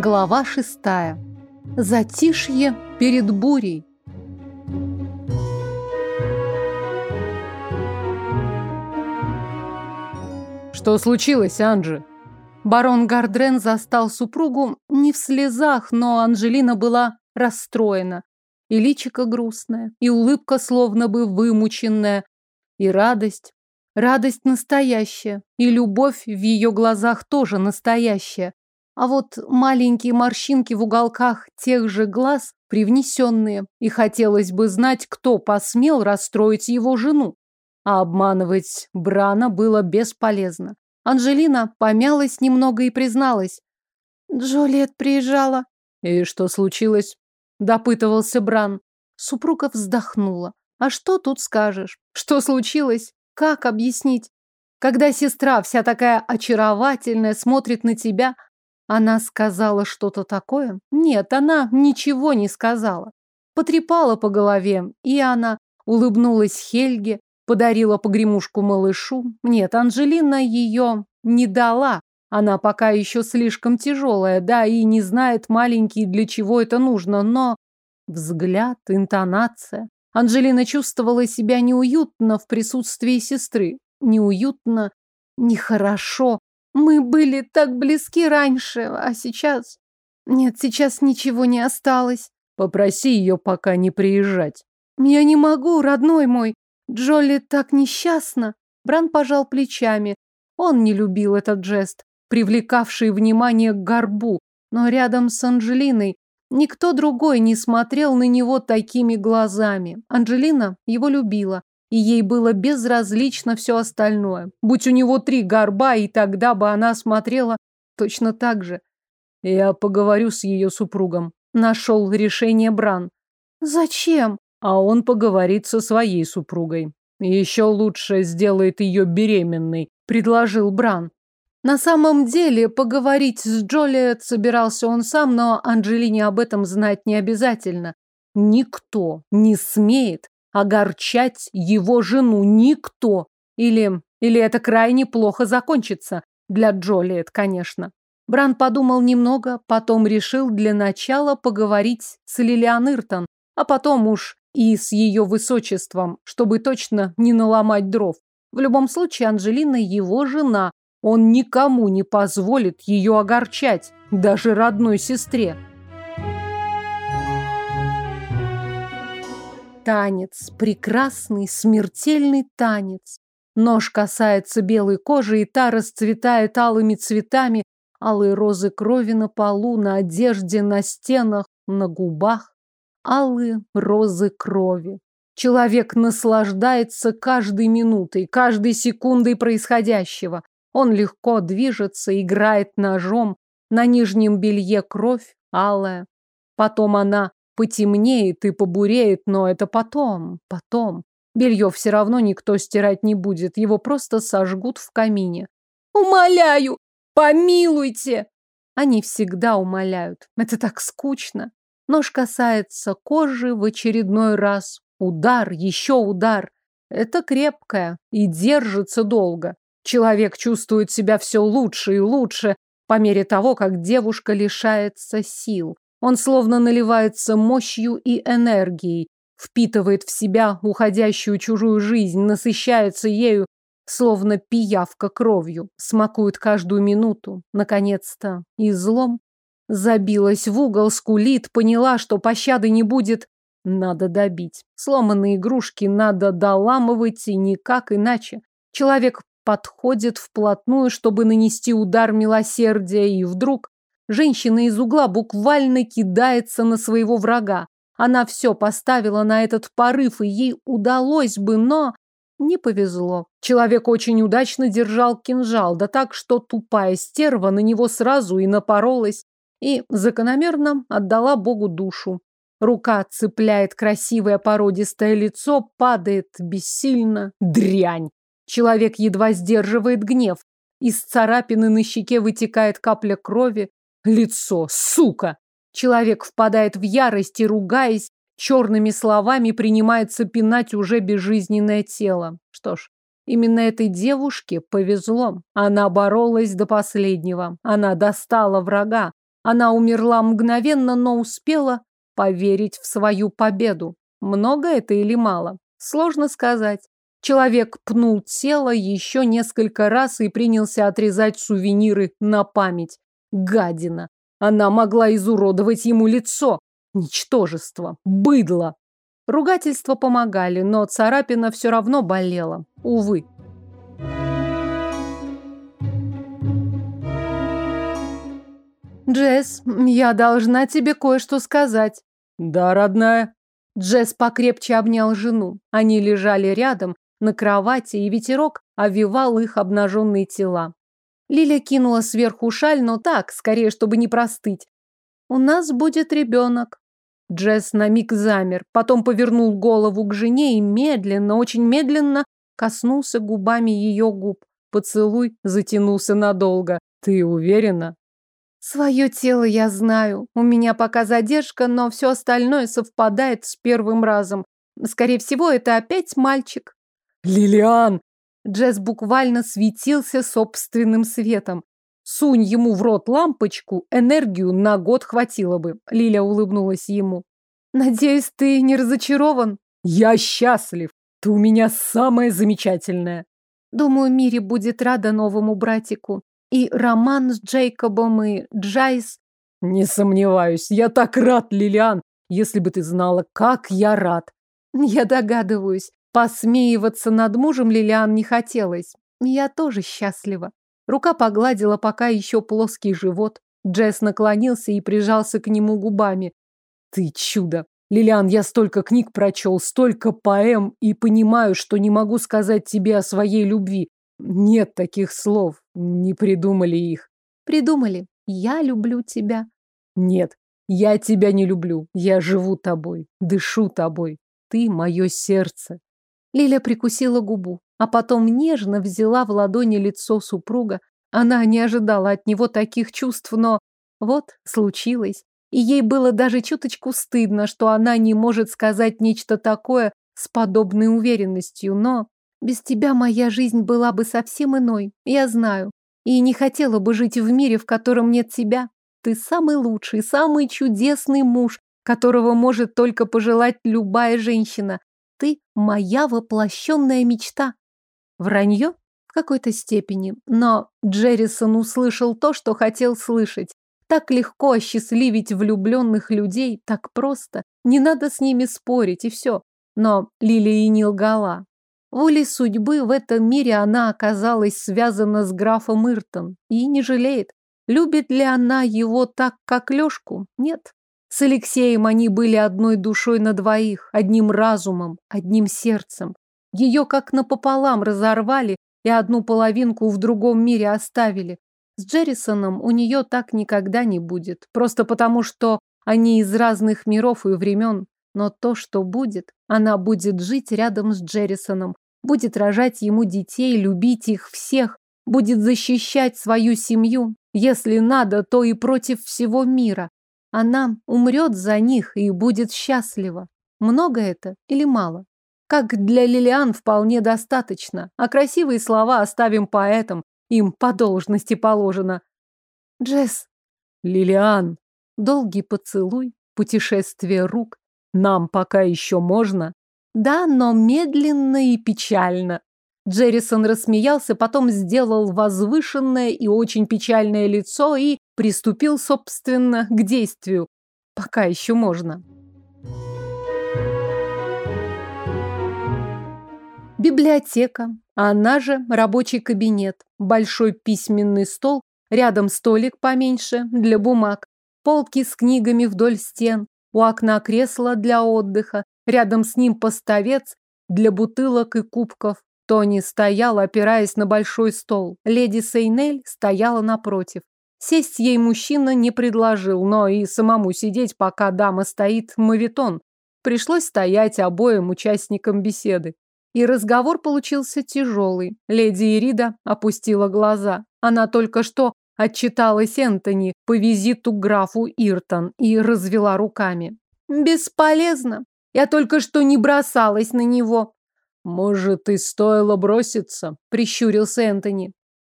Глава шестая. Затишье перед бурей. Что случилось, Анжи? Барон Гардрен застал супругу не в слезах, но Анжелина была расстроена. И личико грустное, и улыбка словно бы вымученная, и радость. Радость настоящая, и любовь в ее глазах тоже настоящая. А вот маленькие морщинки в уголках тех же глаз привнесенные, и хотелось бы знать, кто посмел расстроить его жену. А обманывать Брана было бесполезно. Анжелина помялась немного и призналась. Джолиет приезжала. И что случилось? Допытывался Бран. Супруга вздохнула. А что тут скажешь? Что случилось? Как объяснить? Когда сестра вся такая очаровательная смотрит на тебя, она сказала что-то такое? Нет, она ничего не сказала. Потрепала по голове, и она улыбнулась Хельге, Подарила погремушку малышу. Нет, Анжелина ее не дала. Она пока еще слишком тяжелая, да, и не знает маленький, для чего это нужно, но... Взгляд, интонация. Анжелина чувствовала себя неуютно в присутствии сестры. Неуютно, нехорошо. Мы были так близки раньше, а сейчас... Нет, сейчас ничего не осталось. Попроси ее пока не приезжать. Я не могу, родной мой. Джолли так несчастна. Бран пожал плечами. Он не любил этот жест, привлекавший внимание к горбу, но рядом с Анжелиной никто другой не смотрел на него такими глазами. Анжелина его любила, и ей было безразлично все остальное. Будь у него три горба, и тогда бы она смотрела точно так же. Я поговорю с ее супругом. Нашел решение Бран. Зачем? а он поговорит со своей супругой. Еще лучше сделает ее беременной, предложил Бран. На самом деле, поговорить с Джолиет собирался он сам, но Анджелине об этом знать не обязательно. Никто не смеет огорчать его жену, никто. Или, или это крайне плохо закончится. Для Джолиет, конечно. Бран подумал немного, потом решил для начала поговорить с Лилиан Иртон, а потом уж и с ее высочеством, чтобы точно не наломать дров. В любом случае, Анжелина его жена. Он никому не позволит ее огорчать, даже родной сестре. Танец, прекрасный, смертельный танец. Нож касается белой кожи, и та расцветает алыми цветами, алые розы крови на полу, на одежде, на стенах, на губах алые розы крови. Человек наслаждается каждой минутой, каждой секундой происходящего. Он легко движется, играет ножом. На нижнем белье кровь алая. Потом она потемнеет и побуреет, но это потом, потом. Белье все равно никто стирать не будет, его просто сожгут в камине. «Умоляю, помилуйте!» Они всегда умоляют. Это так скучно. Нож касается кожи в очередной раз. Удар, еще удар. Это крепкое и держится долго. Человек чувствует себя все лучше и лучше по мере того, как девушка лишается сил. Он словно наливается мощью и энергией, впитывает в себя уходящую чужую жизнь, насыщается ею, словно пиявка кровью, смакует каждую минуту. Наконец-то излом Забилась в угол, скулит, поняла, что пощады не будет. Надо добить. Сломанные игрушки надо доламывать и никак иначе. Человек подходит вплотную, чтобы нанести удар милосердия, и вдруг женщина из угла буквально кидается на своего врага. Она все поставила на этот порыв, и ей удалось бы, но не повезло. Человек очень удачно держал кинжал, да так, что тупая стерва на него сразу и напоролась и закономерно отдала Богу душу. Рука цепляет красивое породистое лицо, падает бессильно. Дрянь! Человек едва сдерживает гнев. Из царапины на щеке вытекает капля крови. Лицо, сука! Человек впадает в ярость и, ругаясь, черными словами принимается пинать уже безжизненное тело. Что ж, именно этой девушке повезло. Она боролась до последнего. Она достала врага. Она умерла мгновенно, но успела поверить в свою победу. Много это или мало? Сложно сказать. Человек пнул тело еще несколько раз и принялся отрезать сувениры на память. Гадина. Она могла изуродовать ему лицо. Ничтожество. Быдло. Ругательства помогали, но царапина все равно болела. Увы. Джесс, я должна тебе кое-что сказать. Да, родная. Джесс покрепче обнял жену. Они лежали рядом на кровати, и ветерок овивал их обнаженные тела. Лиля кинула сверху шаль, но так, скорее, чтобы не простыть. «У нас будет ребенок». Джесс на миг замер, потом повернул голову к жене и медленно, очень медленно коснулся губами ее губ. Поцелуй затянулся надолго. «Ты уверена?» Свое тело я знаю. У меня пока задержка, но все остальное совпадает с первым разом. Скорее всего, это опять мальчик. Лилиан! Джесс буквально светился собственным светом. Сунь ему в рот лампочку, энергию на год хватило бы. Лиля улыбнулась ему. Надеюсь, ты не разочарован? Я счастлив. Ты у меня самая замечательная. Думаю, Мири будет рада новому братику. И роман с Джейкобом, и Джайс. Не сомневаюсь. Я так рад, Лилиан. Если бы ты знала, как я рад. Я догадываюсь. Посмеиваться над мужем Лилиан не хотелось. Я тоже счастлива. Рука погладила пока еще плоский живот. Джесс наклонился и прижался к нему губами. Ты чудо! Лилиан, я столько книг прочел, столько поэм и понимаю, что не могу сказать тебе о своей любви. Нет таких слов. Не придумали их. Придумали. Я люблю тебя. Нет, я тебя не люблю. Я живу тобой, дышу тобой. Ты мое сердце. Лиля прикусила губу, а потом нежно взяла в ладони лицо супруга. Она не ожидала от него таких чувств, но вот случилось. И ей было даже чуточку стыдно, что она не может сказать нечто такое с подобной уверенностью, но без тебя моя жизнь была бы совсем иной, я знаю. И не хотела бы жить в мире, в котором нет тебя. Ты самый лучший, самый чудесный муж, которого может только пожелать любая женщина. Ты моя воплощенная мечта. Вранье? В какой-то степени. Но Джеррисон услышал то, что хотел слышать. Так легко осчастливить влюбленных людей, так просто. Не надо с ними спорить, и все. Но Лилия не лгала. Волей судьбы в этом мире она оказалась связана с графом Иртон и не жалеет. Любит ли она его так, как Лешку? Нет. С Алексеем они были одной душой на двоих, одним разумом, одним сердцем. Ее как напополам разорвали и одну половинку в другом мире оставили. С Джеррисоном у нее так никогда не будет, просто потому что они из разных миров и времен. Но то, что будет, она будет жить рядом с Джеррисоном, будет рожать ему детей, любить их всех, будет защищать свою семью, если надо, то и против всего мира. Она умрет за них и будет счастлива. Много это или мало? Как для Лилиан вполне достаточно, а красивые слова оставим поэтам, им по должности положено. Джесс. Лилиан. Долгий поцелуй, путешествие рук, нам пока еще можно? Да, но медленно и печально. Джеррисон рассмеялся, потом сделал возвышенное и очень печальное лицо и приступил, собственно, к действию. Пока еще можно. Библиотека, она же рабочий кабинет, большой письменный стол, рядом столик поменьше для бумаг, полки с книгами вдоль стен, у окна кресло для отдыха, рядом с ним поставец для бутылок и кубков. Тони стоял, опираясь на большой стол. Леди Сейнель стояла напротив. Сесть ей мужчина не предложил, но и самому сидеть, пока дама стоит, мавитон. Пришлось стоять обоим участникам беседы. И разговор получился тяжелый. Леди Ирида опустила глаза. Она только что Отчиталась Энтони по визиту к графу Иртон и развела руками. Бесполезно. Я только что не бросалась на него. Может, и стоило броситься, прищурился Энтони.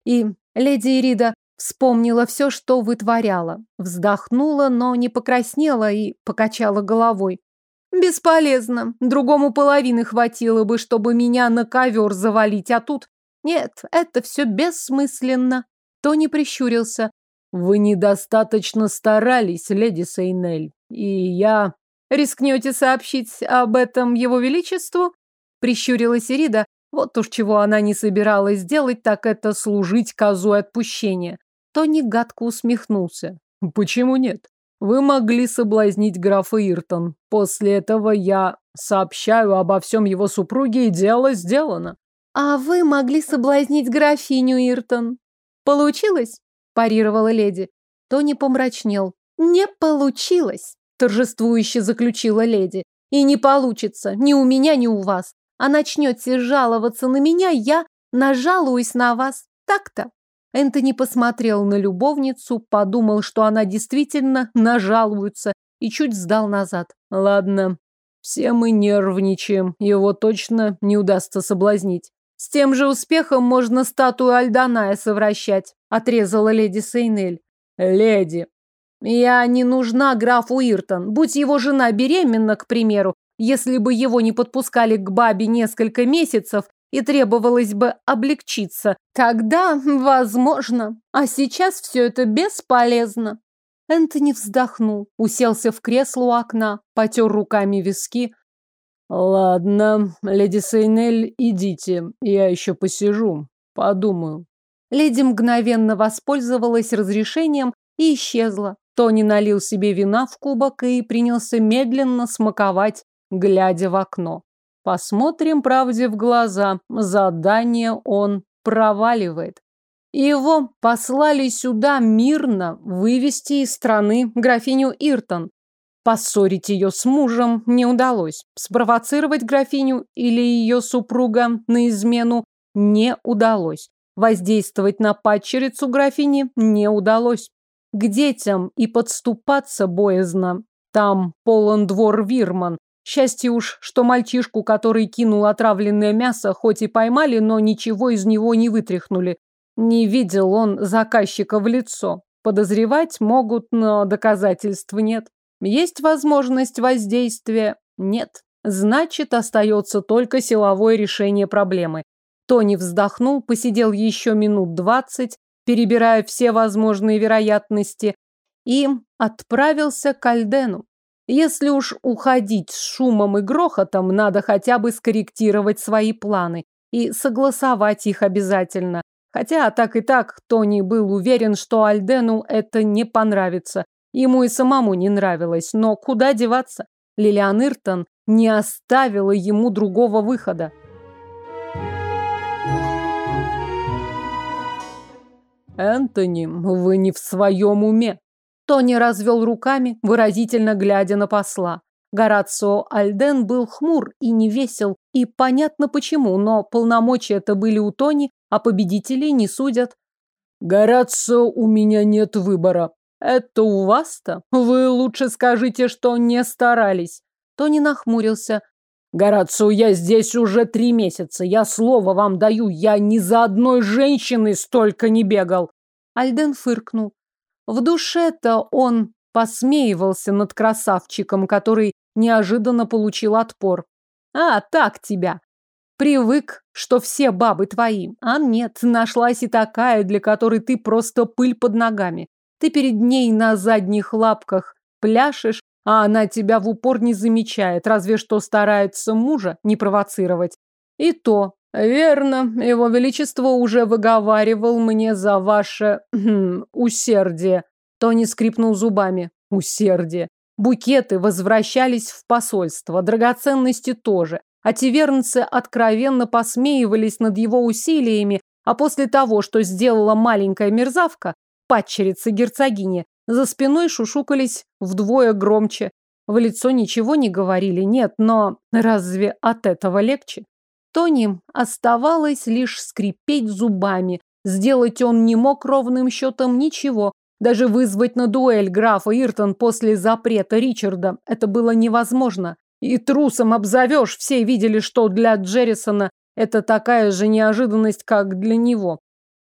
И леди Ирида Вспомнила все, что вытворяла. Вздохнула, но не покраснела и покачала головой. Бесполезно. Другому половины хватило бы, чтобы меня на ковер завалить, а тут... Нет, это все бессмысленно. Тони прищурился. Вы недостаточно старались, леди Сейнель. И я... Рискнете сообщить об этом его величеству? Прищурилась Ирида. Вот уж чего она не собиралась делать, так это служить козу отпущения. Тони гадко усмехнулся. Почему нет? Вы могли соблазнить графа Иртон. После этого я сообщаю обо всем его супруге, и дело сделано. А вы могли соблазнить графиню Иртон. Получилось? Парировала леди. Тони помрачнел. Не получилось, торжествующе заключила леди. И не получится ни у меня, ни у вас. А начнете жаловаться на меня, я нажалуюсь на вас. Так-то. Энтони посмотрел на любовницу, подумал, что она действительно нажалуется, и чуть сдал назад. Ладно, все мы нервничаем, его точно не удастся соблазнить. С тем же успехом можно статую Альданая совращать, отрезала леди Сейнель. Леди. Я не нужна графу Иртон. Будь его жена беременна, к примеру, если бы его не подпускали к бабе несколько месяцев, и требовалось бы облегчиться. Тогда, возможно. А сейчас все это бесполезно. Энтони вздохнул, уселся в кресло у окна, потер руками виски. Ладно, леди Сейнель, идите, я еще посижу, подумаю. Леди мгновенно воспользовалась разрешением и исчезла. Тони налил себе вина в кубок и принялся медленно смаковать, глядя в окно. Посмотрим правде в глаза. Задание он проваливает. Его послали сюда мирно вывести из страны графиню Иртон. Поссорить ее с мужем не удалось. Спровоцировать графиню или ее супруга на измену не удалось. Воздействовать на падчерицу графини не удалось. К детям и подступаться боязно. Там полон двор Вирман, Счастье уж, что мальчишку, который кинул отравленное мясо, хоть и поймали, но ничего из него не вытряхнули. Не видел он заказчика в лицо. Подозревать могут, но доказательств нет. Есть возможность воздействия? Нет. Значит, остается только силовое решение проблемы. Тони вздохнул, посидел еще минут двадцать, перебирая все возможные вероятности, и отправился к Альдену. Если уж уходить с шумом и грохотом, надо хотя бы скорректировать свои планы и согласовать их обязательно. Хотя так и так Тони был уверен, что Альдену это не понравится. Ему и самому не нравилось, но куда деваться? Лилиан Иртон не оставила ему другого выхода. Энтони, вы не в своем уме. Тони развел руками, выразительно глядя на посла. Горацио Альден был хмур и не весел, и понятно почему, но полномочия это были у Тони, а победителей не судят. Горацио, у меня нет выбора. Это у вас-то? Вы лучше скажите, что не старались. Тони нахмурился. Горацио, я здесь уже три месяца. Я слово вам даю, я ни за одной женщиной столько не бегал. Альден фыркнул. В душе-то он посмеивался над красавчиком, который неожиданно получил отпор. А, так тебя. Привык, что все бабы твои. А нет, нашлась и такая, для которой ты просто пыль под ногами. Ты перед ней на задних лапках пляшешь, а она тебя в упор не замечает, разве что старается мужа не провоцировать. И то Верно, его величество уже выговаривал мне за ваше хм, усердие. Тони скрипнул зубами. Усердие. Букеты возвращались в посольство, драгоценности тоже. А тивернцы откровенно посмеивались над его усилиями, а после того, что сделала маленькая мерзавка, падчерица герцогини, за спиной шушукались вдвое громче. В лицо ничего не говорили, нет, но разве от этого легче? Тони оставалось лишь скрипеть зубами. Сделать он не мог ровным счетом ничего. Даже вызвать на дуэль графа Иртон после запрета Ричарда это было невозможно. И трусом обзовешь, все видели, что для Джеррисона это такая же неожиданность, как для него.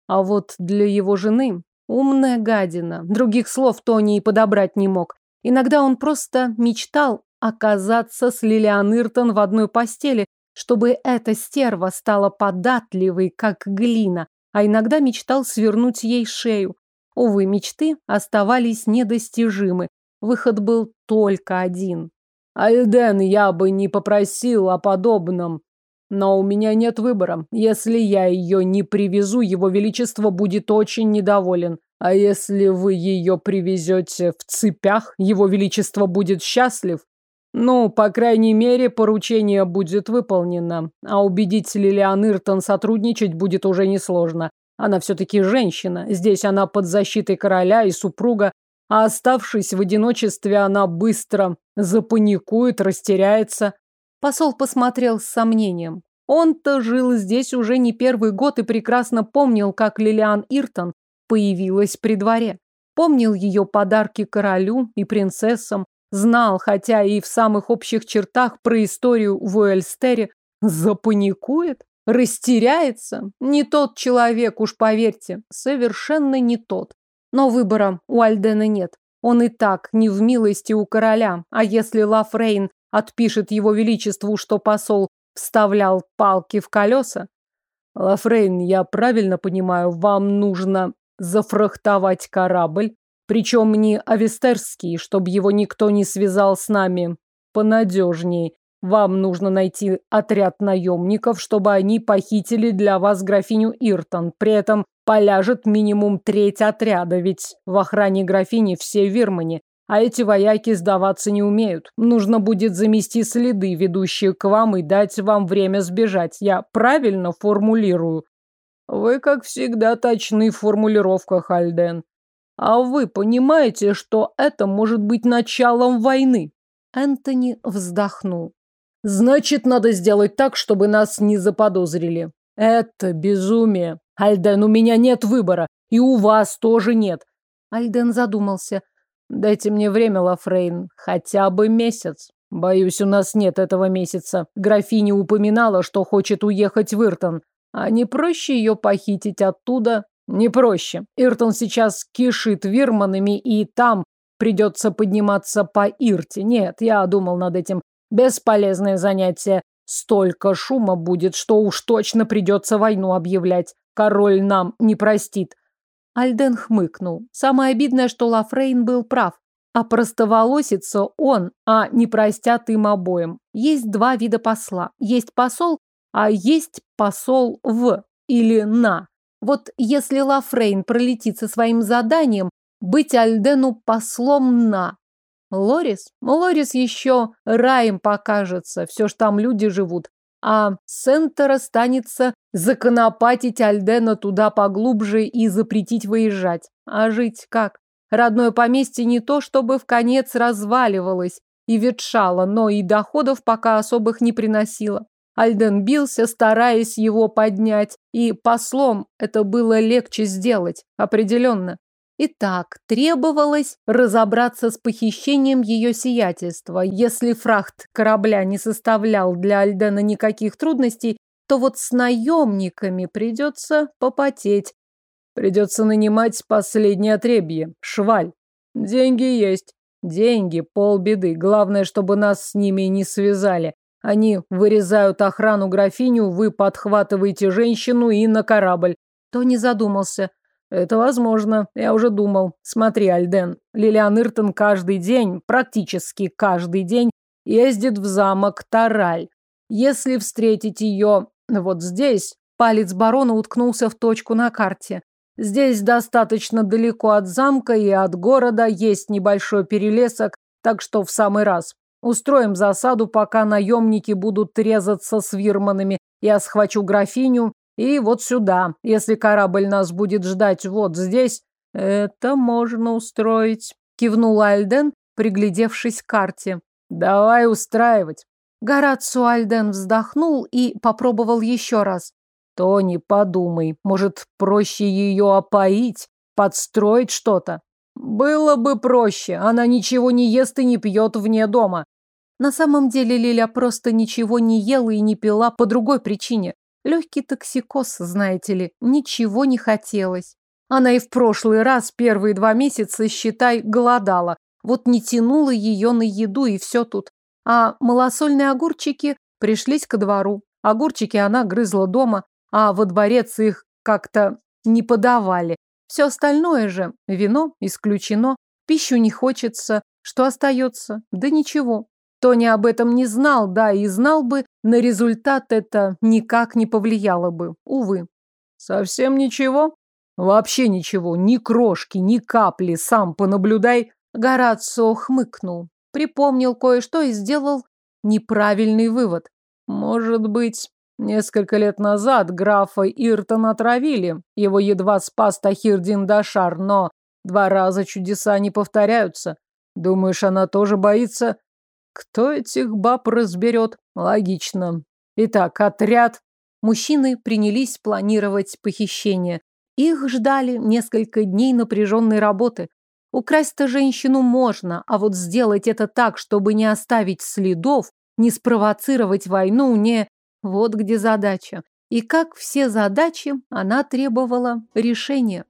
А вот для его жены Умная гадина. Других слов Тони и подобрать не мог. Иногда он просто мечтал оказаться с Лилиан Иртон в одной постели, чтобы эта стерва стала податливой, как глина, а иногда мечтал свернуть ей шею. Увы, мечты оставались недостижимы. Выход был только один. Альден, я бы не попросил о подобном. Но у меня нет выбора. Если я ее не привезу, его величество будет очень недоволен. А если вы ее привезете в цепях, его величество будет счастлив. Ну, по крайней мере, поручение будет выполнено. А убедить Лилиан Иртон сотрудничать будет уже несложно. Она все-таки женщина. Здесь она под защитой короля и супруга. А оставшись в одиночестве, она быстро запаникует, растеряется. Посол посмотрел с сомнением. Он-то жил здесь уже не первый год и прекрасно помнил, как Лилиан Иртон появилась при дворе. Помнил ее подарки королю и принцессам, знал, хотя и в самых общих чертах про историю в Уэльстере, запаникует, растеряется. Не тот человек, уж поверьте, совершенно не тот. Но выбора у Альдена нет. Он и так не в милости у короля, а если Лафрейн отпишет его величеству, что посол вставлял палки в колеса? Лафрейн, я правильно понимаю, вам нужно зафрахтовать корабль, причем не авестерский, чтобы его никто не связал с нами. Понадежней. Вам нужно найти отряд наемников, чтобы они похитили для вас графиню Иртон. При этом поляжет минимум треть отряда, ведь в охране графини все вирмани. А эти вояки сдаваться не умеют. Нужно будет замести следы, ведущие к вам, и дать вам время сбежать. Я правильно формулирую? Вы, как всегда, точны в формулировках, Альден. А вы понимаете, что это может быть началом войны? Энтони вздохнул. Значит, надо сделать так, чтобы нас не заподозрили. Это безумие. Альден, у меня нет выбора. И у вас тоже нет. Альден задумался. Дайте мне время, Лафрейн, хотя бы месяц. Боюсь, у нас нет этого месяца. Графиня упоминала, что хочет уехать в Иртон. А не проще ее похитить оттуда? Не проще. Иртон сейчас кишит вирманами, и там придется подниматься по Ирте. Нет, я думал над этим. Бесполезное занятие. Столько шума будет, что уж точно придется войну объявлять. Король нам не простит. Альден хмыкнул. Самое обидное, что Лафрейн был прав. А простоволосится он, а не простят им обоим. Есть два вида посла. Есть посол, а есть посол в или на. Вот если Лафрейн пролетит со своим заданием, быть Альдену послом на. Лорис? Лорис еще раем покажется, все ж там люди живут а Сентер останется законопатить Альдена туда поглубже и запретить выезжать. А жить как? Родное поместье не то, чтобы в конец разваливалось и ветшало, но и доходов пока особых не приносило. Альден бился, стараясь его поднять, и послом это было легче сделать, определенно. Итак, требовалось разобраться с похищением ее сиятельства. Если фрахт корабля не составлял для Альдена никаких трудностей, то вот с наемниками придется попотеть. Придется нанимать последнее отребье, шваль. Деньги есть. Деньги, полбеды. Главное, чтобы нас с ними не связали. Они вырезают охрану графиню, вы подхватываете женщину и на корабль. То не задумался. Это возможно. Я уже думал. Смотри, Альден, Лилиан Иртон каждый день, практически каждый день, ездит в замок Тараль. Если встретить ее вот здесь, палец барона уткнулся в точку на карте. Здесь достаточно далеко от замка и от города, есть небольшой перелесок, так что в самый раз. Устроим засаду, пока наемники будут резаться с вирманами. Я схвачу графиню, и вот сюда. Если корабль нас будет ждать вот здесь, это можно устроить. Кивнул Альден, приглядевшись к карте. Давай устраивать. Горацио Альден вздохнул и попробовал еще раз. Тони, подумай, может, проще ее опоить, подстроить что-то? Было бы проще, она ничего не ест и не пьет вне дома. На самом деле Лиля просто ничего не ела и не пила по другой причине. Легкий токсикоз, знаете ли, ничего не хотелось. Она и в прошлый раз первые два месяца, считай, голодала. Вот не тянула ее на еду, и все тут. А малосольные огурчики пришлись ко двору. Огурчики она грызла дома, а во дворец их как-то не подавали. Все остальное же, вино исключено, пищу не хочется, что остается? Да ничего. Тони об этом не знал, да, и знал бы, на результат это никак не повлияло бы, увы. Совсем ничего? Вообще ничего, ни крошки, ни капли, сам понаблюдай. Горацио хмыкнул, припомнил кое-что и сделал неправильный вывод. Может быть, несколько лет назад графа Иртона отравили, его едва спас Тахирдин Дашар, но два раза чудеса не повторяются. Думаешь, она тоже боится? Кто этих баб разберет? Логично. Итак, отряд. Мужчины принялись планировать похищение. Их ждали несколько дней напряженной работы. Украсть-то женщину можно, а вот сделать это так, чтобы не оставить следов, не спровоцировать войну, не... Вот где задача. И как все задачи, она требовала решения.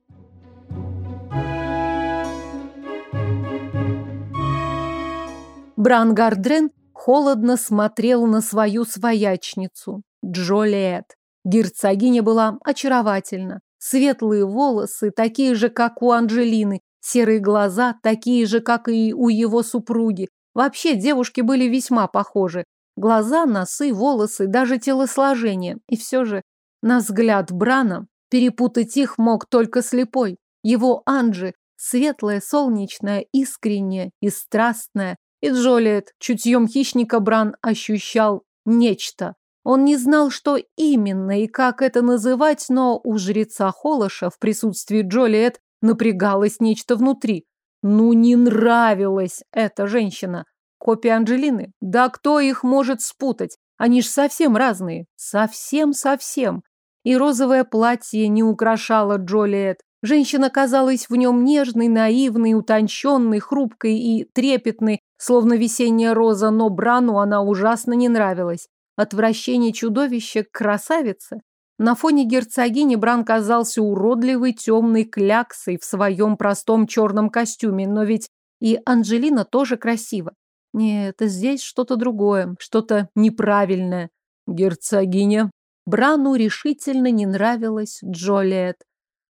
Брангардрен холодно смотрел на свою своячницу, Джолиет. Герцогиня была очаровательна. Светлые волосы, такие же, как у Анжелины, серые глаза, такие же, как и у его супруги. Вообще девушки были весьма похожи. Глаза, носы, волосы, даже телосложение. И все же, на взгляд Брана, перепутать их мог только слепой. Его Анжи, светлая, солнечная, искренняя и страстная, и Джолиет, чутьем хищника Бран ощущал нечто. Он не знал, что именно и как это называть, но у жреца Холоша в присутствии Джолиет напрягалось нечто внутри. Ну, не нравилась эта женщина. Копия Анджелины? Да кто их может спутать? Они ж совсем разные. Совсем-совсем. И розовое платье не украшало Джолиет. Женщина казалась в нем нежной, наивной, утонченной, хрупкой и трепетной, словно весенняя роза, но Брану она ужасно не нравилась. Отвращение чудовища к красавице. На фоне герцогини Бран казался уродливой темной кляксой в своем простом черном костюме, но ведь и Анжелина тоже красива. Нет, здесь что-то другое, что-то неправильное. Герцогиня. Брану решительно не нравилась Джолиет.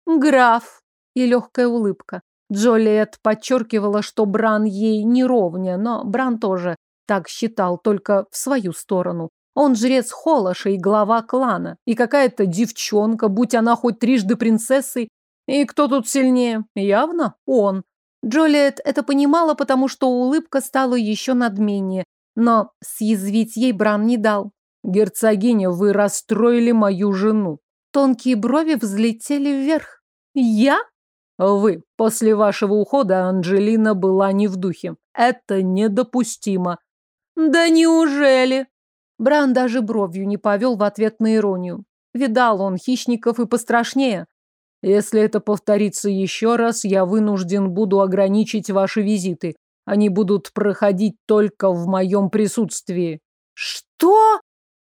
Граф. И легкая улыбка. Джолиет подчеркивала, что Бран ей не ровня, но Бран тоже так считал, только в свою сторону. Он жрец Холоша и глава клана. И какая-то девчонка, будь она хоть трижды принцессой. И кто тут сильнее? Явно он. Джолиет это понимала, потому что улыбка стала еще надменнее. Но съязвить ей Бран не дал. «Герцогиня, вы расстроили мою жену». Тонкие брови взлетели вверх. «Я?» Вы. После вашего ухода Анжелина была не в духе. Это недопустимо. Да неужели? Бран даже бровью не повел в ответ на иронию. Видал он хищников и пострашнее. Если это повторится еще раз, я вынужден буду ограничить ваши визиты. Они будут проходить только в моем присутствии. Что?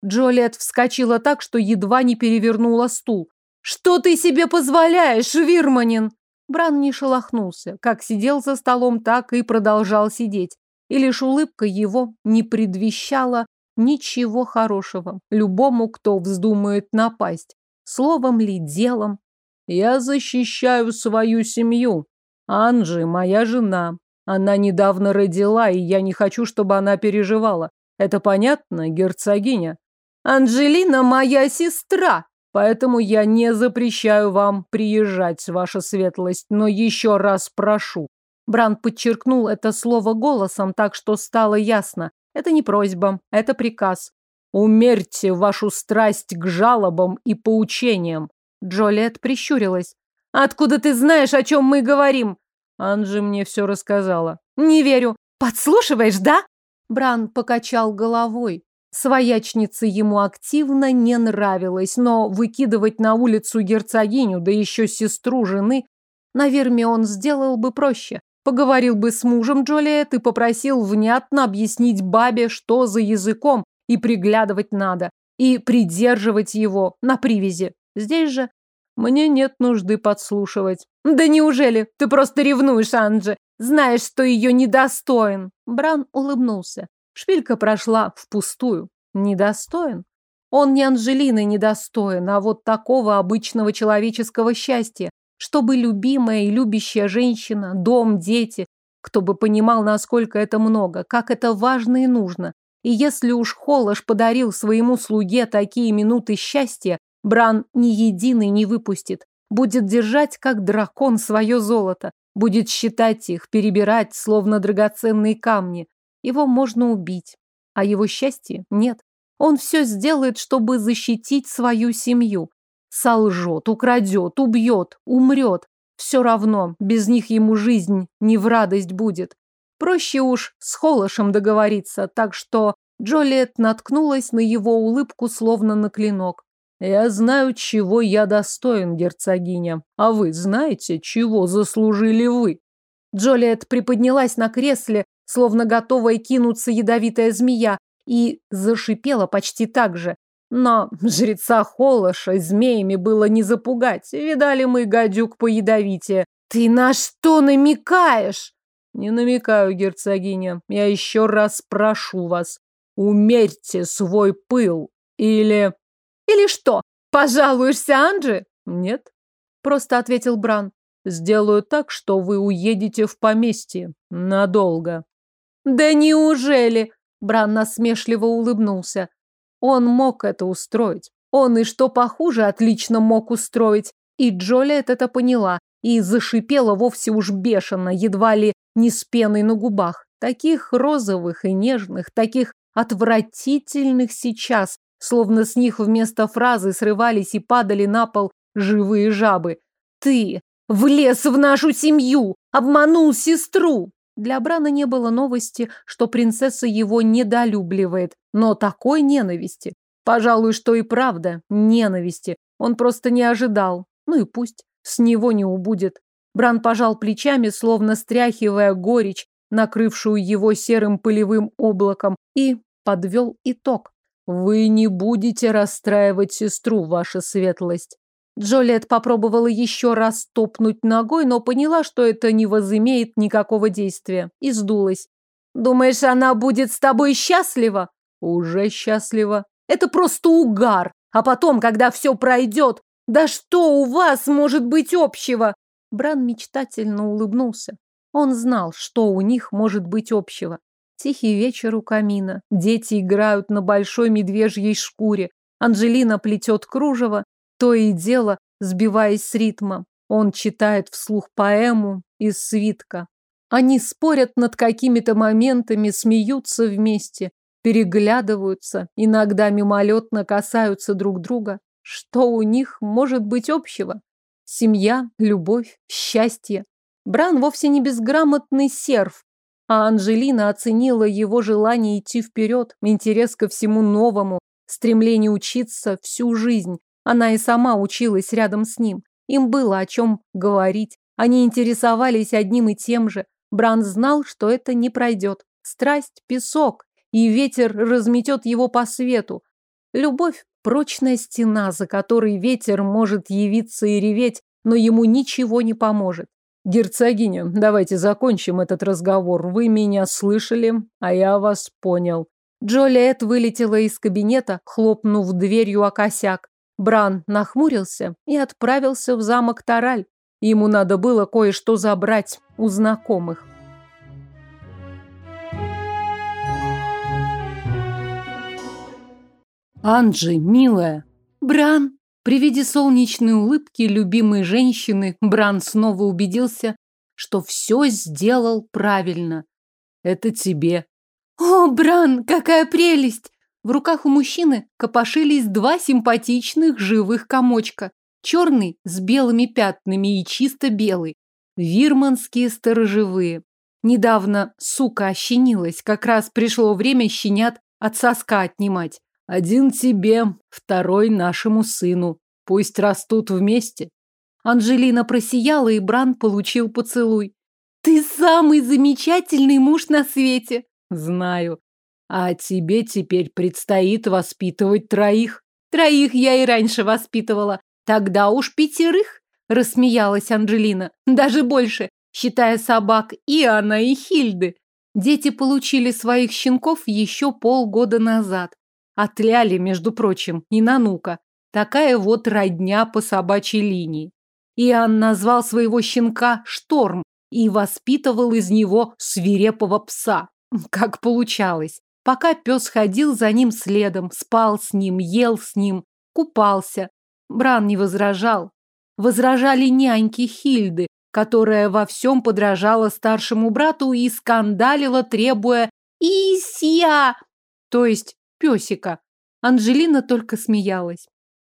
Джолиет вскочила так, что едва не перевернула стул. Что ты себе позволяешь, Вирманин? Бран не шелохнулся. Как сидел за столом, так и продолжал сидеть. И лишь улыбка его не предвещала ничего хорошего любому, кто вздумает напасть. Словом ли, делом. Я защищаю свою семью. Анжи моя жена. Она недавно родила, и я не хочу, чтобы она переживала. Это понятно, герцогиня? Анжелина моя сестра, Поэтому я не запрещаю вам приезжать, ваша светлость, но еще раз прошу. Бранд подчеркнул это слово голосом, так что стало ясно. Это не просьба, это приказ. Умерьте вашу страсть к жалобам и поучениям. Джолиет прищурилась. Откуда ты знаешь, о чем мы говорим? Анжи мне все рассказала. Не верю. Подслушиваешь, да? Бран покачал головой. Своячница ему активно не нравилась, но выкидывать на улицу герцогиню, да еще сестру жены, наверное, он сделал бы проще. Поговорил бы с мужем Джолиет и попросил внятно объяснить бабе, что за языком, и приглядывать надо, и придерживать его на привязи. Здесь же Мне нет нужды подслушивать. Да неужели? Ты просто ревнуешь, Анджи. Знаешь, что ее недостоин. Бран улыбнулся. Шпилька прошла впустую. Недостоин? Он не Анжелины недостоин, а вот такого обычного человеческого счастья, чтобы любимая и любящая женщина, дом, дети, кто бы понимал, насколько это много, как это важно и нужно. И если уж Холош подарил своему слуге такие минуты счастья, Бран ни единый не выпустит. Будет держать, как дракон, свое золото. Будет считать их, перебирать, словно драгоценные камни. Его можно убить, а его счастье нет. Он все сделает, чтобы защитить свою семью. Солжет, украдет, убьет, умрет. Все равно, без них ему жизнь не в радость будет. Проще уж с Холошем договориться, так что Джолиет наткнулась на его улыбку, словно на клинок. «Я знаю, чего я достоин, герцогиня. А вы знаете, чего заслужили вы?» Джолиет приподнялась на кресле, словно готовая кинуться ядовитая змея, и зашипела почти так же. Но жреца Холоша змеями было не запугать. Видали мы гадюк по ядовите. «Ты на что намекаешь?» «Не намекаю, герцогиня. Я еще раз прошу вас. Умерьте свой пыл. Или...» «Или что? Пожалуешься Анджи?» «Нет», — просто ответил Бран. «Сделаю так, что вы уедете в поместье. Надолго». «Да неужели?» Бран насмешливо улыбнулся. Он мог это устроить. Он и что похуже отлично мог устроить. И Джолиет это поняла и зашипела вовсе уж бешено, едва ли не с пеной на губах. Таких розовых и нежных, таких отвратительных сейчас, словно с них вместо фразы срывались и падали на пол живые жабы. «Ты влез в нашу семью, обманул сестру!» Для Брана не было новости, что принцесса его недолюбливает, но такой ненависти. Пожалуй, что и правда, ненависти. Он просто не ожидал. Ну и пусть, с него не убудет. Бран пожал плечами, словно стряхивая горечь, накрывшую его серым пылевым облаком, и подвел итог. «Вы не будете расстраивать сестру, ваша светлость. Джолиет попробовала еще раз топнуть ногой, но поняла, что это не возымеет никакого действия, и сдулась. «Думаешь, она будет с тобой счастлива?» «Уже счастлива. Это просто угар. А потом, когда все пройдет, да что у вас может быть общего?» Бран мечтательно улыбнулся. Он знал, что у них может быть общего. Тихий вечер у камина. Дети играют на большой медвежьей шкуре. Анжелина плетет кружево, то и дело, сбиваясь с ритма. Он читает вслух поэму из свитка. Они спорят над какими-то моментами, смеются вместе, переглядываются, иногда мимолетно касаются друг друга. Что у них может быть общего? Семья, любовь, счастье. Бран вовсе не безграмотный серв, а Анжелина оценила его желание идти вперед, интерес ко всему новому, стремление учиться всю жизнь, она и сама училась рядом с ним. Им было о чем говорить. Они интересовались одним и тем же. Бран знал, что это не пройдет. Страсть – песок, и ветер разметет его по свету. Любовь – прочная стена, за которой ветер может явиться и реветь, но ему ничего не поможет. «Герцогиня, давайте закончим этот разговор. Вы меня слышали, а я вас понял». Джолиет вылетела из кабинета, хлопнув дверью о косяк. Бран нахмурился и отправился в замок Тараль. Ему надо было кое-что забрать у знакомых. Анджи, милая. Бран. При виде солнечной улыбки любимой женщины Бран снова убедился, что все сделал правильно. Это тебе. О, Бран, какая прелесть! В руках у мужчины копошились два симпатичных живых комочка. Черный с белыми пятнами и чисто белый. Вирманские сторожевые. Недавно сука ощенилась, как раз пришло время щенят от соска отнимать. Один тебе, второй нашему сыну. Пусть растут вместе. Анжелина просияла, и Бран получил поцелуй. Ты самый замечательный муж на свете. Знаю. А тебе теперь предстоит воспитывать троих. Троих я и раньше воспитывала. Тогда уж пятерых, рассмеялась Анжелина. Даже больше, считая собак Иоанна и Хильды. Дети получили своих щенков еще полгода назад. От Ляли, между прочим, и Нанука. Такая вот родня по собачьей линии. Иоанн назвал своего щенка Шторм и воспитывал из него свирепого пса. Как получалось. Пока пес ходил за ним следом, спал с ним, ел с ним, купался. Бран не возражал. Возражали няньки Хильды, которая во всем подражала старшему брату и скандалила, требуя «Исья!», то есть песика. Анжелина только смеялась.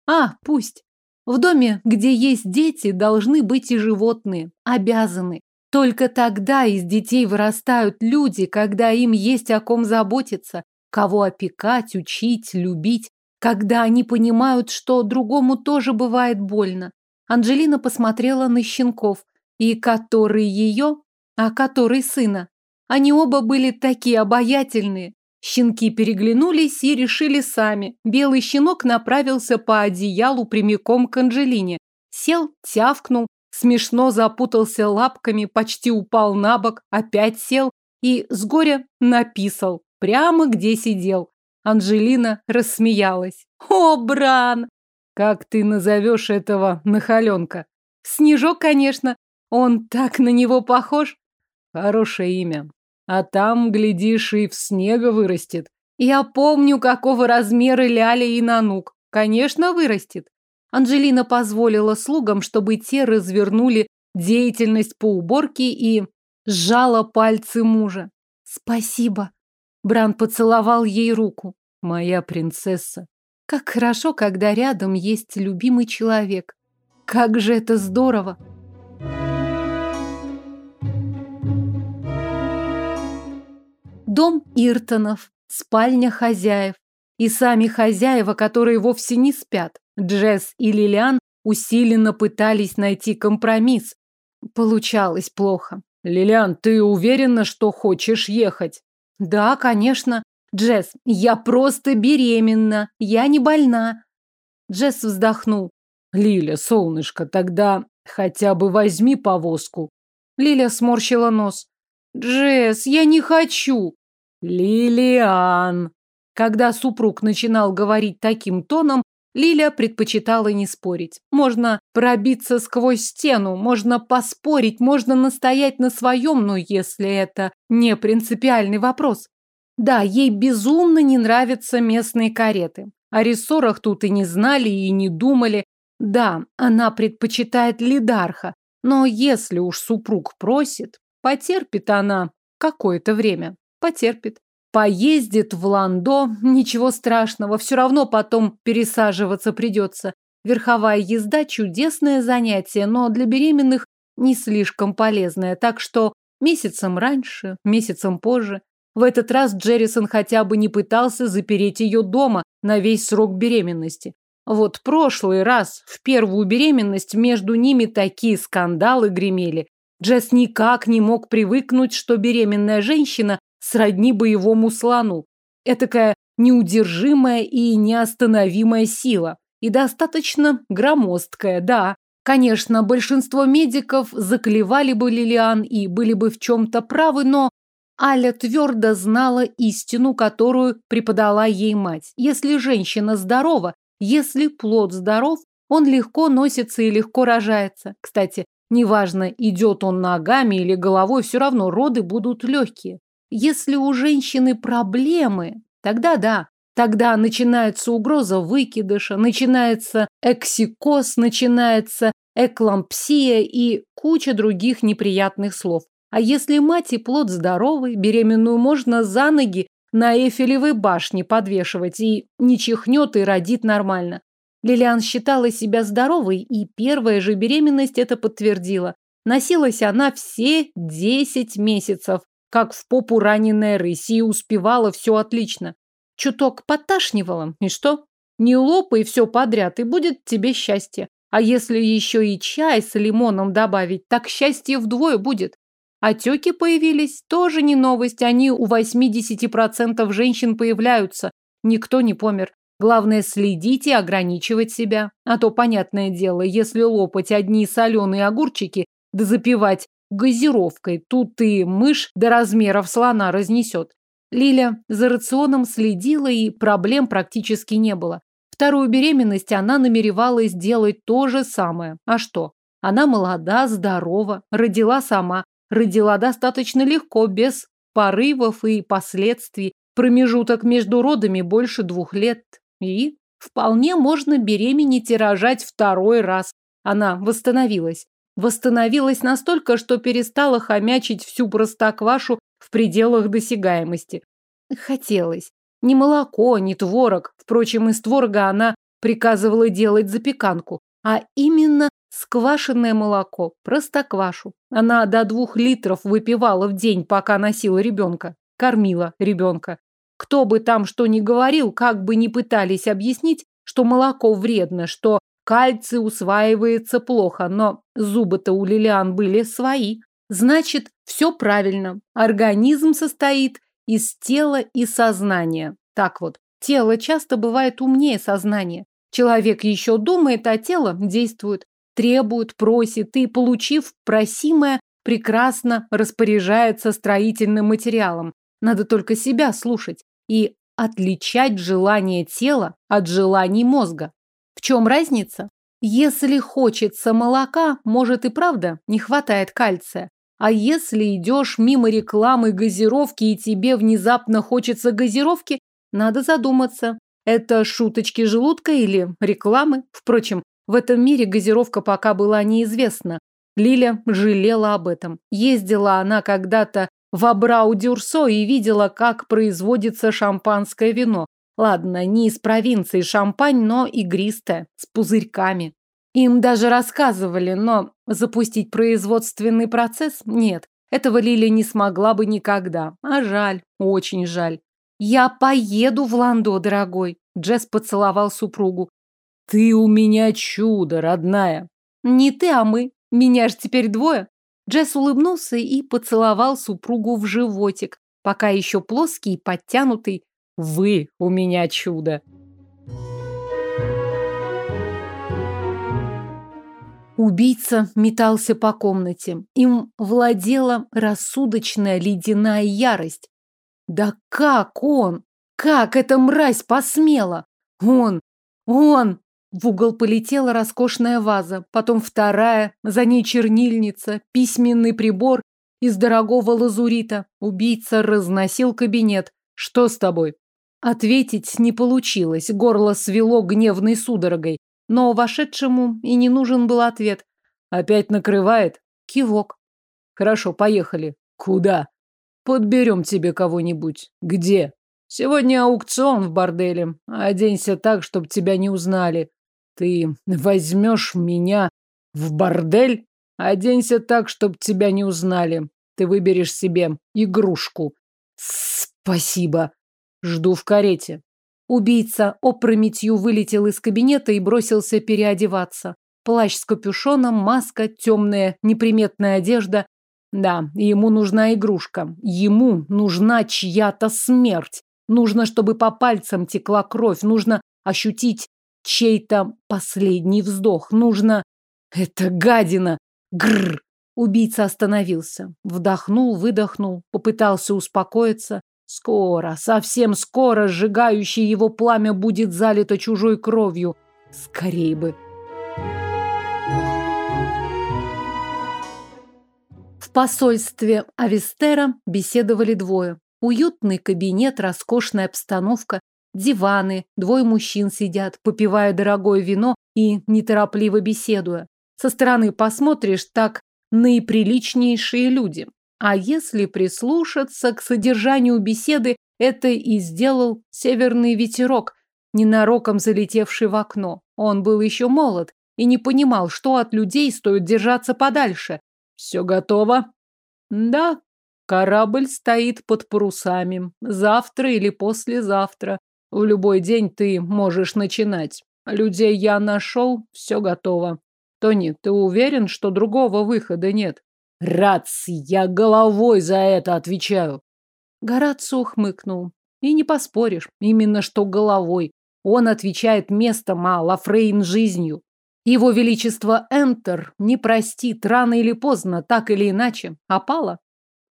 А, пусть. В доме, где есть дети, должны быть и животные. Обязаны. Только тогда из детей вырастают люди, когда им есть о ком заботиться, кого опекать, учить, любить, когда они понимают, что другому тоже бывает больно. Анжелина посмотрела на щенков, и который ее, а который сына. Они оба были такие обаятельные. Щенки переглянулись и решили сами. Белый щенок направился по одеялу прямиком к Анжелине. Сел, тявкнул, смешно запутался лапками, почти упал на бок, опять сел и с горя написал, прямо где сидел. Анжелина рассмеялась. «О, Бран! Как ты назовешь этого нахаленка?» «Снежок, конечно. Он так на него похож». «Хорошее имя. А там, глядишь, и в снега вырастет». «Я помню, какого размера Ляля и Нанук. Конечно, вырастет. Анжелина позволила слугам, чтобы те развернули деятельность по уборке и сжала пальцы мужа. «Спасибо!» Бран поцеловал ей руку. «Моя принцесса!» Как хорошо, когда рядом есть любимый человек. Как же это здорово! Дом Иртонов, спальня хозяев. И сами хозяева, которые вовсе не спят. Джесс и Лилиан усиленно пытались найти компромисс. Получалось плохо. Лилиан, ты уверена, что хочешь ехать? Да, конечно. Джесс, я просто беременна. Я не больна. Джесс вздохнул. Лиля, солнышко, тогда хотя бы возьми повозку. Лиля сморщила нос. Джесс, я не хочу. Лилиан. Когда супруг начинал говорить таким тоном, Лиля предпочитала не спорить. Можно пробиться сквозь стену, можно поспорить, можно настоять на своем, но если это не принципиальный вопрос. Да, ей безумно не нравятся местные кареты. О рессорах тут и не знали, и не думали. Да, она предпочитает Лидарха, но если уж супруг просит, потерпит она какое-то время. Потерпит. Поездит в Ландо, ничего страшного, все равно потом пересаживаться придется. Верховая езда – чудесное занятие, но для беременных не слишком полезное, так что месяцем раньше, месяцем позже. В этот раз Джеррисон хотя бы не пытался запереть ее дома на весь срок беременности. Вот прошлый раз, в первую беременность, между ними такие скандалы гремели. Джесс никак не мог привыкнуть, что беременная женщина сродни боевому слону. Этакая неудержимая и неостановимая сила. И достаточно громоздкая, да. Конечно, большинство медиков заклевали бы Лилиан и были бы в чем-то правы, но Аля твердо знала истину, которую преподала ей мать. Если женщина здорова, если плод здоров, он легко носится и легко рожается. Кстати, неважно, идет он ногами или головой, все равно роды будут легкие. Если у женщины проблемы, тогда да, тогда начинается угроза выкидыша, начинается эксикоз, начинается эклампсия и куча других неприятных слов. А если мать и плод здоровый, беременную можно за ноги на Эйфелевой башне подвешивать и не чихнет и родит нормально. Лилиан считала себя здоровой, и первая же беременность это подтвердила. Носилась она все 10 месяцев, как в попу раненая рысь, и успевала все отлично. Чуток поташнивала, и что? Не лопай все подряд, и будет тебе счастье. А если еще и чай с лимоном добавить, так счастье вдвое будет. Отеки появились, тоже не новость, они у 80% женщин появляются. Никто не помер. Главное следить и ограничивать себя. А то, понятное дело, если лопать одни соленые огурчики, да запивать газировкой, тут и мышь до размеров слона разнесет. Лиля за рационом следила, и проблем практически не было. Вторую беременность она намеревалась сделать то же самое. А что? Она молода, здорова, родила сама, родила достаточно легко, без порывов и последствий. Промежуток между родами больше двух лет. И вполне можно беременеть и рожать второй раз. Она восстановилась. Восстановилась настолько, что перестала хомячить всю простоквашу в пределах досягаемости. Хотелось. Ни молоко, ни творог. Впрочем, из творога она приказывала делать запеканку. А именно сквашенное молоко, простоквашу. Она до двух литров выпивала в день, пока носила ребенка. Кормила ребенка. Кто бы там что ни говорил, как бы ни пытались объяснить, что молоко вредно, что кальций усваивается плохо, но зубы-то у Лилиан были свои. Значит, все правильно. Организм состоит из тела и сознания. Так вот, тело часто бывает умнее сознания. Человек еще думает, а тело действует, требует, просит и, получив просимое, прекрасно распоряжается строительным материалом. Надо только себя слушать и отличать желание тела от желаний мозга. В чем разница? Если хочется молока, может и правда не хватает кальция. А если идешь мимо рекламы газировки и тебе внезапно хочется газировки, надо задуматься, это шуточки желудка или рекламы? Впрочем, в этом мире газировка пока была неизвестна. Лиля жалела об этом. Ездила она когда-то в Абрау-Дюрсо и видела, как производится шампанское вино. Ладно, не из провинции шампань, но игристое, с пузырьками. Им даже рассказывали, но запустить производственный процесс нет. Этого Лиля не смогла бы никогда. А жаль, очень жаль. Я поеду в Ландо, дорогой. Джесс поцеловал супругу. Ты у меня чудо, родная. Не ты, а мы. Меня ж теперь двое. Джесс улыбнулся и поцеловал супругу в животик, пока еще плоский и подтянутый. Вы у меня чудо. Убийца метался по комнате. Им владела рассудочная ледяная ярость. Да как он? Как эта мразь посмела? Он! Он! В угол полетела роскошная ваза, потом вторая, за ней чернильница, письменный прибор из дорогого лазурита. Убийца разносил кабинет. Что с тобой? Ответить не получилось, горло свело гневной судорогой. Но вошедшему и не нужен был ответ. Опять накрывает? Кивок. Хорошо, поехали. Куда? Подберем тебе кого-нибудь. Где? Сегодня аукцион в борделе. Оденься так, чтобы тебя не узнали. Ты возьмешь меня в бордель? Оденься так, чтобы тебя не узнали. Ты выберешь себе игрушку. Спасибо. Жду в карете. Убийца опрометью вылетел из кабинета и бросился переодеваться. Плащ с капюшоном, маска, темная неприметная одежда. Да, ему нужна игрушка. Ему нужна чья-то смерть. Нужно, чтобы по пальцам текла кровь. Нужно ощутить чей-то последний вздох. Нужно... Это гадина! Гррр! Убийца остановился. Вдохнул, выдохнул, попытался успокоиться. Скоро, совсем скоро сжигающее его пламя будет залито чужой кровью. Скорей бы. В посольстве Авестера беседовали двое. Уютный кабинет, роскошная обстановка, диваны, двое мужчин сидят, попивая дорогое вино и неторопливо беседуя. Со стороны посмотришь, так наиприличнейшие люди. А если прислушаться к содержанию беседы, это и сделал северный ветерок, ненароком залетевший в окно. Он был еще молод и не понимал, что от людей стоит держаться подальше. Все готово? Да, корабль стоит под парусами. Завтра или послезавтра. В любой день ты можешь начинать. Людей я нашел, все готово. Тони, ты уверен, что другого выхода нет? Рац, я головой за это отвечаю. Горацио хмыкнул. И не поспоришь, именно что головой. Он отвечает местом, а Лафрейн жизнью. Его Величество Энтер не простит рано или поздно, так или иначе. Опала?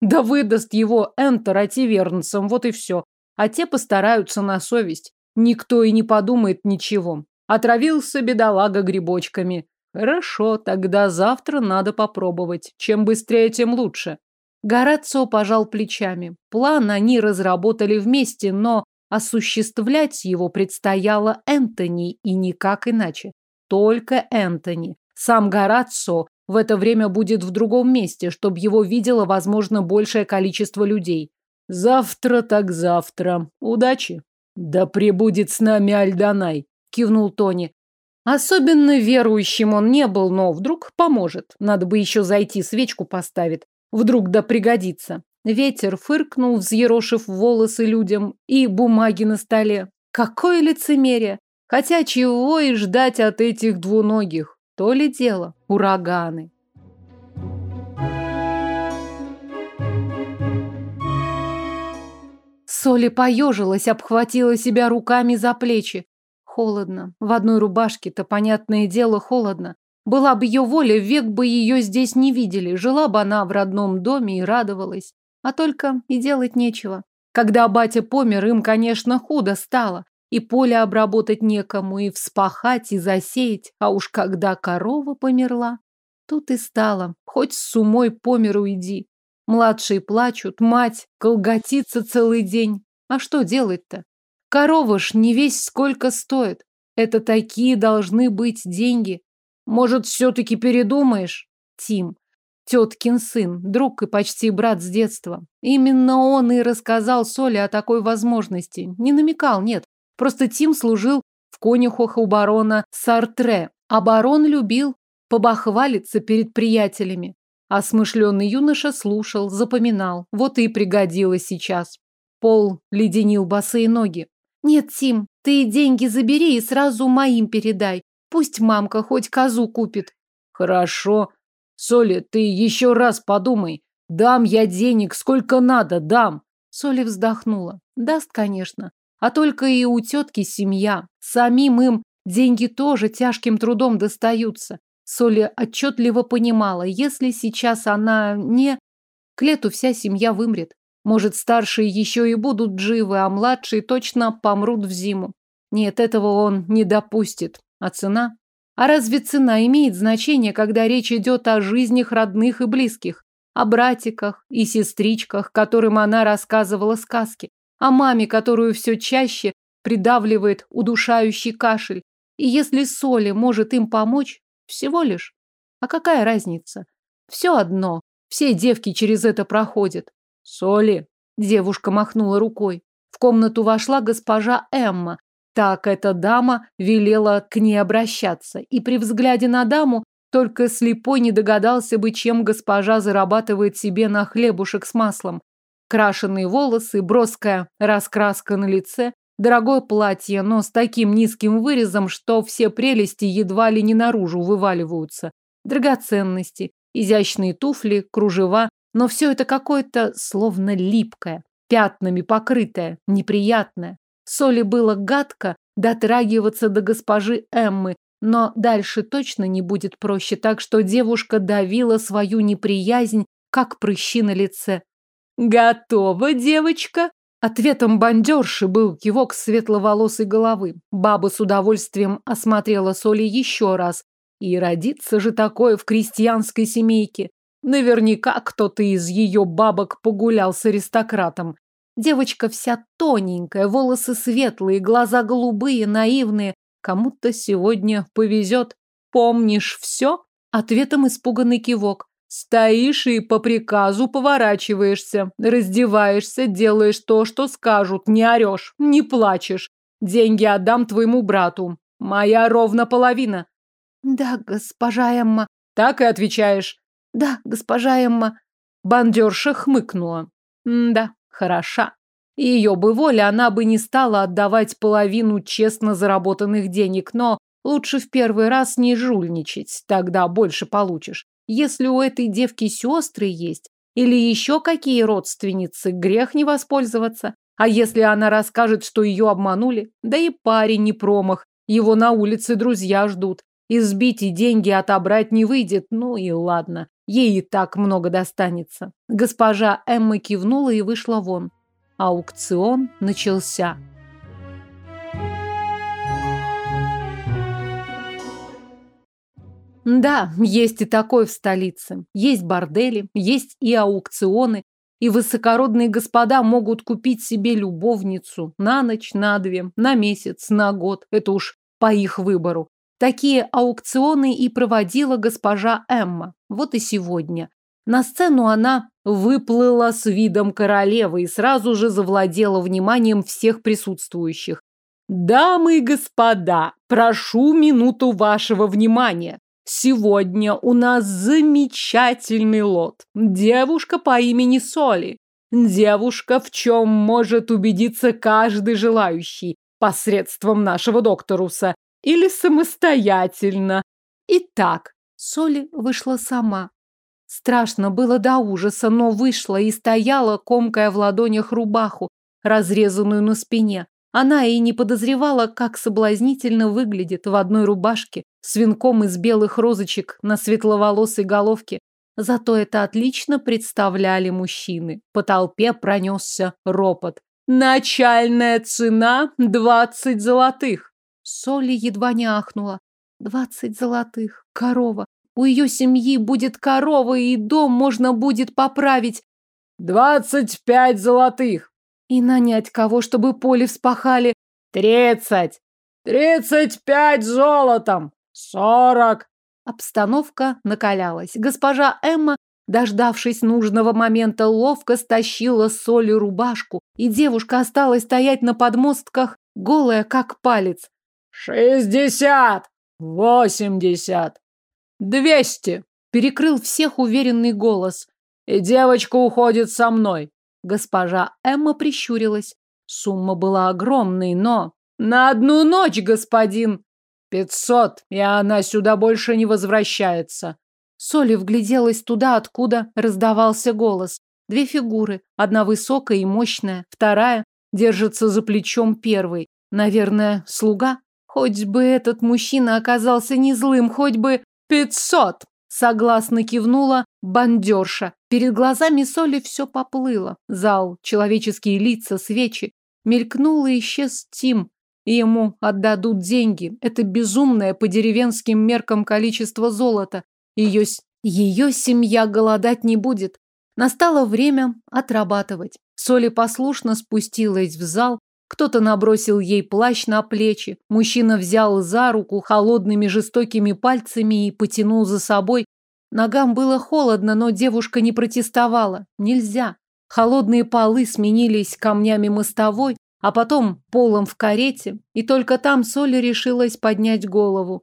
Да выдаст его Энтер ативернцам, вот и все. А те постараются на совесть. Никто и не подумает ничего. Отравился бедолага грибочками. Хорошо, тогда завтра надо попробовать. Чем быстрее, тем лучше. Горацио пожал плечами. План они разработали вместе, но осуществлять его предстояло Энтони и никак иначе. Только Энтони. Сам Горацио в это время будет в другом месте, чтобы его видело, возможно, большее количество людей. Завтра так завтра. Удачи. Да пребудет с нами Альданай, кивнул Тони. Особенно верующим он не был, но вдруг поможет. Надо бы еще зайти, свечку поставить. Вдруг да пригодится. Ветер фыркнул, взъерошив волосы людям и бумаги на столе. Какое лицемерие! Хотя чего и ждать от этих двуногих? То ли дело ураганы. Соли поежилась, обхватила себя руками за плечи. Холодно. В одной рубашке-то, понятное дело, холодно. Была бы ее воля, век бы ее здесь не видели. Жила бы она в родном доме и радовалась. А только и делать нечего. Когда батя помер, им, конечно, худо стало. И поле обработать некому, и вспахать, и засеять. А уж когда корова померла, тут и стало. Хоть с умой по миру иди. Младшие плачут, мать колготится целый день. А что делать-то? Корова ж не весь сколько стоит. Это такие должны быть деньги. Может, все-таки передумаешь? Тим. Теткин сын, друг и почти брат с детства. Именно он и рассказал Соле о такой возможности. Не намекал, нет. Просто Тим служил в конюхах у барона Сартре. А барон любил побахвалиться перед приятелями. А смышленый юноша слушал, запоминал. Вот и пригодилось сейчас. Пол леденил босые ноги. Нет, Тим, ты деньги забери и сразу моим передай. Пусть мамка хоть козу купит. Хорошо. Соли, ты еще раз подумай. Дам я денег, сколько надо, дам. Соли вздохнула. Даст, конечно. А только и у тетки семья. Самим им деньги тоже тяжким трудом достаются. Соли отчетливо понимала, если сейчас она не... К лету вся семья вымрет. Может, старшие еще и будут живы, а младшие точно помрут в зиму. Нет, этого он не допустит. А цена? А разве цена имеет значение, когда речь идет о жизнях родных и близких? О братиках и сестричках, которым она рассказывала сказки? О маме, которую все чаще придавливает удушающий кашель? И если Соли может им помочь, всего лишь. А какая разница? Все одно. Все девки через это проходят. Соли. Девушка махнула рукой. В комнату вошла госпожа Эмма. Так эта дама велела к ней обращаться. И при взгляде на даму только слепой не догадался бы, чем госпожа зарабатывает себе на хлебушек с маслом. Крашеные волосы, броская раскраска на лице, дорогое платье, но с таким низким вырезом, что все прелести едва ли не наружу вываливаются. Драгоценности, изящные туфли, кружева, но все это какое-то словно липкое, пятнами покрытое, неприятное. Соли было гадко дотрагиваться до госпожи Эммы, но дальше точно не будет проще, так что девушка давила свою неприязнь, как прыщи на лице. «Готова, девочка?» Ответом бандерши был кивок светловолосой головы. Баба с удовольствием осмотрела Соли еще раз. И родиться же такое в крестьянской семейке. Наверняка кто-то из ее бабок погулял с аристократом. Девочка вся тоненькая, волосы светлые, глаза голубые, наивные. Кому-то сегодня повезет. Помнишь все? Ответом испуганный кивок. Стоишь и по приказу поворачиваешься, раздеваешься, делаешь то, что скажут, не орешь, не плачешь. Деньги отдам твоему брату. Моя ровно половина. Да, госпожа Эмма. Так и отвечаешь. Да, госпожа Эмма. Бандерша хмыкнула. да, хороша. И ее бы воля, она бы не стала отдавать половину честно заработанных денег, но лучше в первый раз не жульничать, тогда больше получишь. Если у этой девки сестры есть, или еще какие родственницы, грех не воспользоваться. А если она расскажет, что ее обманули? Да и парень не промах. Его на улице друзья ждут. Избить и деньги отобрать не выйдет. Ну и ладно. Ей и так много достанется. Госпожа Эмма кивнула и вышла вон. Аукцион начался. Да, есть и такое в столице. Есть бордели, есть и аукционы. И высокородные господа могут купить себе любовницу на ночь, на две, на месяц, на год. Это уж по их выбору. Такие аукционы и проводила госпожа Эмма. Вот и сегодня. На сцену она выплыла с видом королевы и сразу же завладела вниманием всех присутствующих. «Дамы и господа, прошу минуту вашего внимания. Сегодня у нас замечательный лот. Девушка по имени Соли. Девушка, в чем может убедиться каждый желающий посредством нашего докторуса или самостоятельно. Итак, Соли вышла сама. Страшно было до ужаса, но вышла и стояла, комкая в ладонях рубаху, разрезанную на спине. Она и не подозревала, как соблазнительно выглядит в одной рубашке с венком из белых розочек на светловолосой головке. Зато это отлично представляли мужчины. По толпе пронесся ропот. «Начальная цена – двадцать золотых!» Соли едва не ахнула. «Двадцать золотых! Корова! У ее семьи будет корова, и дом можно будет поправить!» «Двадцать пять золотых!» И нанять кого, чтобы поле вспахали. Тридцать! Тридцать пять золотом! Сорок! Обстановка накалялась. Госпожа Эмма, дождавшись нужного момента, ловко стащила с соли рубашку, и девушка осталась стоять на подмостках, голая как палец. «Шестьдесят! Восемьдесят! Двести!» Перекрыл всех уверенный голос. «И девочка уходит со мной!» Госпожа Эмма прищурилась. Сумма была огромной, но... «На одну ночь, господин!» «Пятьсот, и она сюда больше не возвращается!» Соли вгляделась туда, откуда раздавался голос. Две фигуры, одна высокая и мощная, вторая держится за плечом первой. Наверное, слуга? Хоть бы этот мужчина оказался не злым, хоть бы... «Пятьсот!» Согласно кивнула бандерша. Перед глазами Соли все поплыло. Зал, человеческие лица, свечи. Мелькнул и исчез Тим. ему отдадут деньги. Это безумное по деревенским меркам количество золота. Ее, ее семья голодать не будет. Настало время отрабатывать. Соли послушно спустилась в зал. Кто-то набросил ей плащ на плечи. Мужчина взял за руку холодными жестокими пальцами и потянул за собой. Ногам было холодно, но девушка не протестовала. Нельзя. Холодные полы сменились камнями мостовой, а потом полом в карете, и только там Соля решилась поднять голову.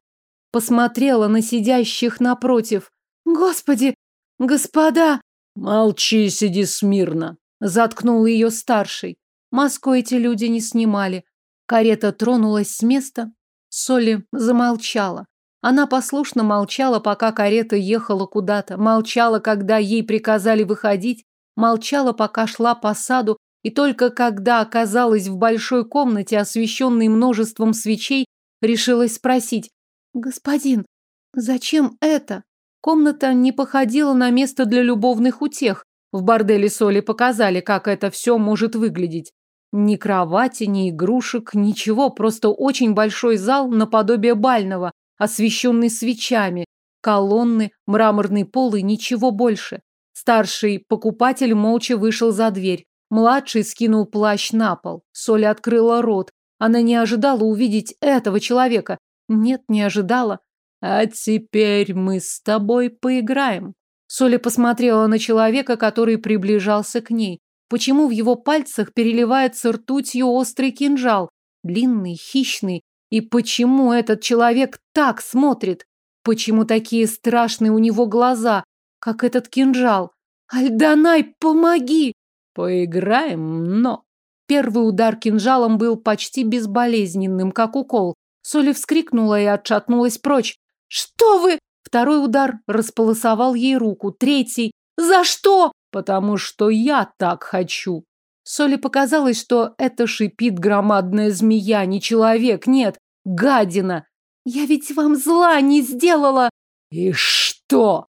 Посмотрела на сидящих напротив. «Господи! Господа!» «Молчи, сиди смирно!» Заткнул ее старший. Маску эти люди не снимали. Карета тронулась с места. Соли замолчала. Она послушно молчала, пока карета ехала куда-то. Молчала, когда ей приказали выходить. Молчала, пока шла по саду. И только когда оказалась в большой комнате, освещенной множеством свечей, решилась спросить. «Господин, зачем это?» Комната не походила на место для любовных утех. В борделе Соли показали, как это все может выглядеть. Ни кровати, ни игрушек, ничего, просто очень большой зал наподобие бального, освещенный свечами, колонны, мраморный пол и ничего больше. Старший покупатель молча вышел за дверь. Младший скинул плащ на пол. Соля открыла рот. Она не ожидала увидеть этого человека. Нет, не ожидала. А теперь мы с тобой поиграем. Соля посмотрела на человека, который приближался к ней. Почему в его пальцах переливается ртутью острый кинжал, длинный, хищный? И почему этот человек так смотрит? Почему такие страшные у него глаза, как этот кинжал? Альданай, помоги! Поиграем, но... Первый удар кинжалом был почти безболезненным, как укол. Соли вскрикнула и отшатнулась прочь. «Что вы?» Второй удар располосовал ей руку. Третий. «За что?» Потому что я так хочу. Соли показалось, что это шипит громадная змея, не человек, нет, гадина. Я ведь вам зла не сделала. И что?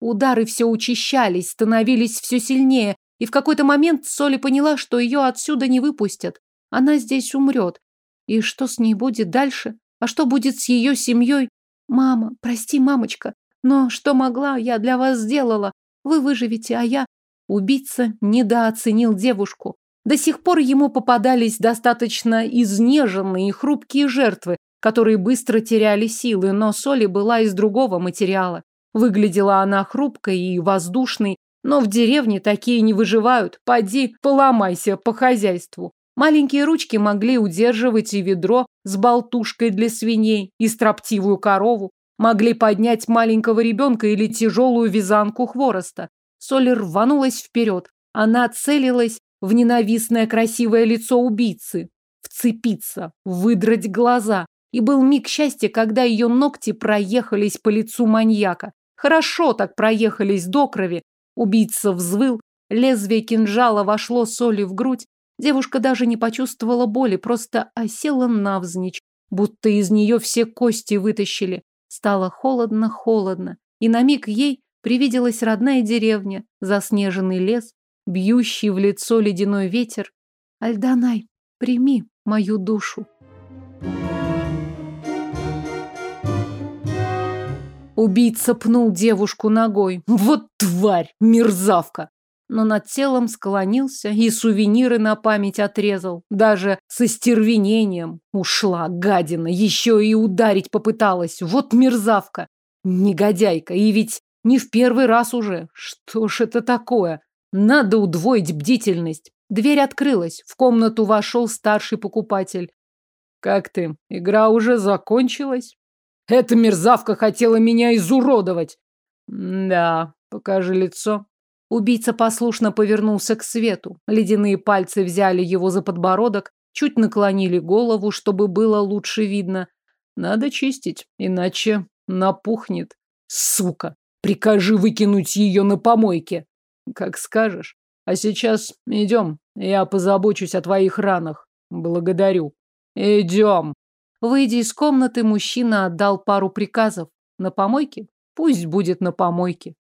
Удары все учащались, становились все сильнее, и в какой-то момент Соли поняла, что ее отсюда не выпустят. Она здесь умрет. И что с ней будет дальше? А что будет с ее семьей? Мама, прости, мамочка, но что могла, я для вас сделала. Вы выживете, а я... Убийца недооценил девушку. До сих пор ему попадались достаточно изнеженные и хрупкие жертвы, которые быстро теряли силы, но Соли была из другого материала. Выглядела она хрупкой и воздушной, но в деревне такие не выживают. Поди, поломайся по хозяйству. Маленькие ручки могли удерживать и ведро с болтушкой для свиней, и строптивую корову, могли поднять маленького ребенка или тяжелую вязанку хвороста. Соли рванулась вперед. Она целилась в ненавистное красивое лицо убийцы. Вцепиться, выдрать глаза. И был миг счастья, когда ее ногти проехались по лицу маньяка. Хорошо так проехались до крови. Убийца взвыл, лезвие кинжала вошло Соли в грудь. Девушка даже не почувствовала боли, просто осела навзничь, будто из нее все кости вытащили. Стало холодно-холодно, и на миг ей Привиделась родная деревня, заснеженный лес, бьющий в лицо ледяной ветер. Альданай, прими мою душу. Убийца пнул девушку ногой. Вот тварь, мерзавка! Но над телом склонился и сувениры на память отрезал. Даже со стервенением ушла гадина. Еще и ударить попыталась. Вот мерзавка! Негодяйка. И ведь не в первый раз уже. Что ж это такое? Надо удвоить бдительность. Дверь открылась. В комнату вошел старший покупатель. Как ты? Игра уже закончилась? Эта мерзавка хотела меня изуродовать. Да, покажи лицо. Убийца послушно повернулся к свету. Ледяные пальцы взяли его за подбородок, чуть наклонили голову, чтобы было лучше видно. Надо чистить, иначе напухнет. Сука! Прикажи выкинуть ее на помойке. Как скажешь. А сейчас идем. Я позабочусь о твоих ранах. Благодарю. Идем. Выйдя из комнаты, мужчина отдал пару приказов. На помойке? Пусть будет на помойке.